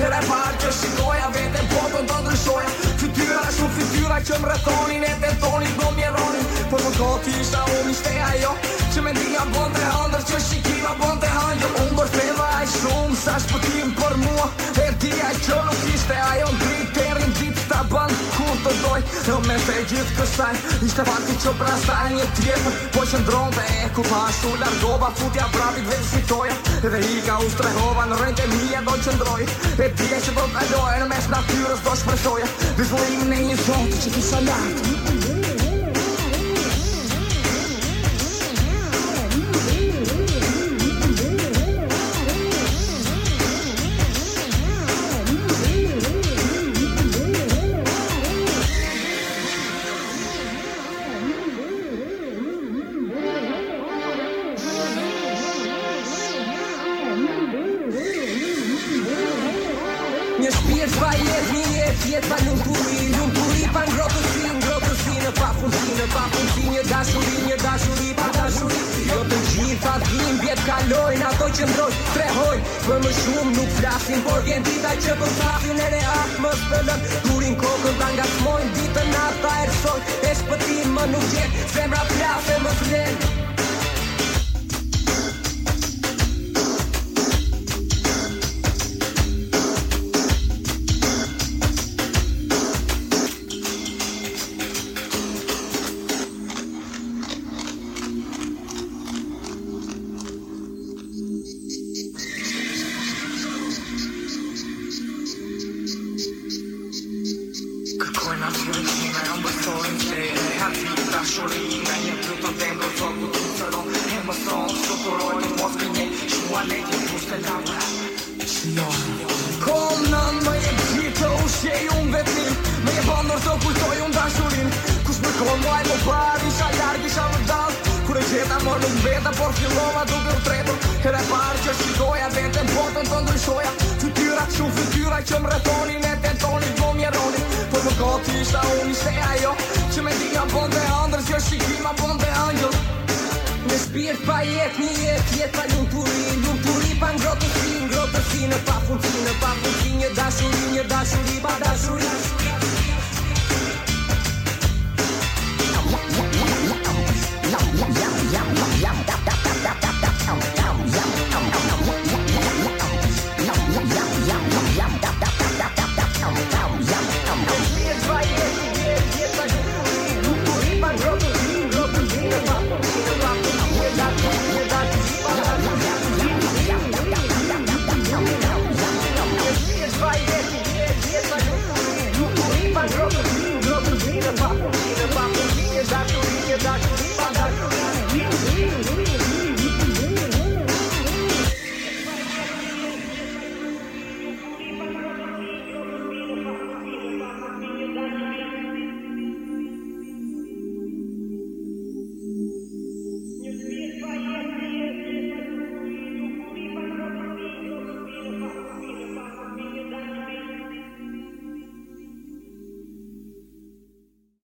Kërë e parë që shikoja Vete botën po të ndryshoja Fytyra shumë fytyra që më rëthonin E të tonin do mjeronin Por më koti isha unë shteja, ajo Që me dhja bënd të handër Që shikima bënd të handër Unë bërë feva e shumë Sa shpëtim për mua Erdi e që nuk të me të gjithë kësaj Ishte fakti që pra staj një tjetë Po që ndronë dhe e ku pashtu largova Futja prapit dhe zitoja Dhe i ka ustrehova në rëjtë e mija do që ndroj E pje që do të dalojë në mes natyres do shpresoja Vizurim në një zonë që kisa salatë shpirë që pa jetë një jetë Jetë pa lumë puri, lumë puri pa ngrotë si Ngrotë si në pa funësi, në pa funësi Një dashuri, një dashuri pa dashuri Jo të gjithë fa dhim, vjetë kalojnë Ato që mdrojnë, trehojnë Për më shumë nuk flasin Por gjenë dita që për po fatin e re atë më spëllëm Kurin kokën të angasmojnë Ditën atë ta erësojnë E shpëti më nuk jetë Zemra plafe më flenë Kad koj na cilin kime, a më stolin që e e hati i prashurin Nga një të të dhe më të të të E më stolin së të rojt të mos për një Shua në të të të të të Kom në në më e bëjtë të ushej unë vetëni Me e bëndër të kujtoj unë dashurin Kus më kohë muaj më bari, isha ljarë, isha më dalë Kure gjeta më nuk veta, por fillova duke u tretur Kere parë që shqidoja, vetën portën të ndryshoja Fytyra, shumë fytyra që më retonin tishta unë ishte ajo Që me dija bon dhe andrës Jo shikima bon dhe angjës Në shpirt pa jetë një jetë Jetë pa lumë të rinë Në lumë të pa ngrotë të rinë Ngrotë të Në pa funë të Pa funë të rinë Një dashurinë Një dashurinë Një dashurinë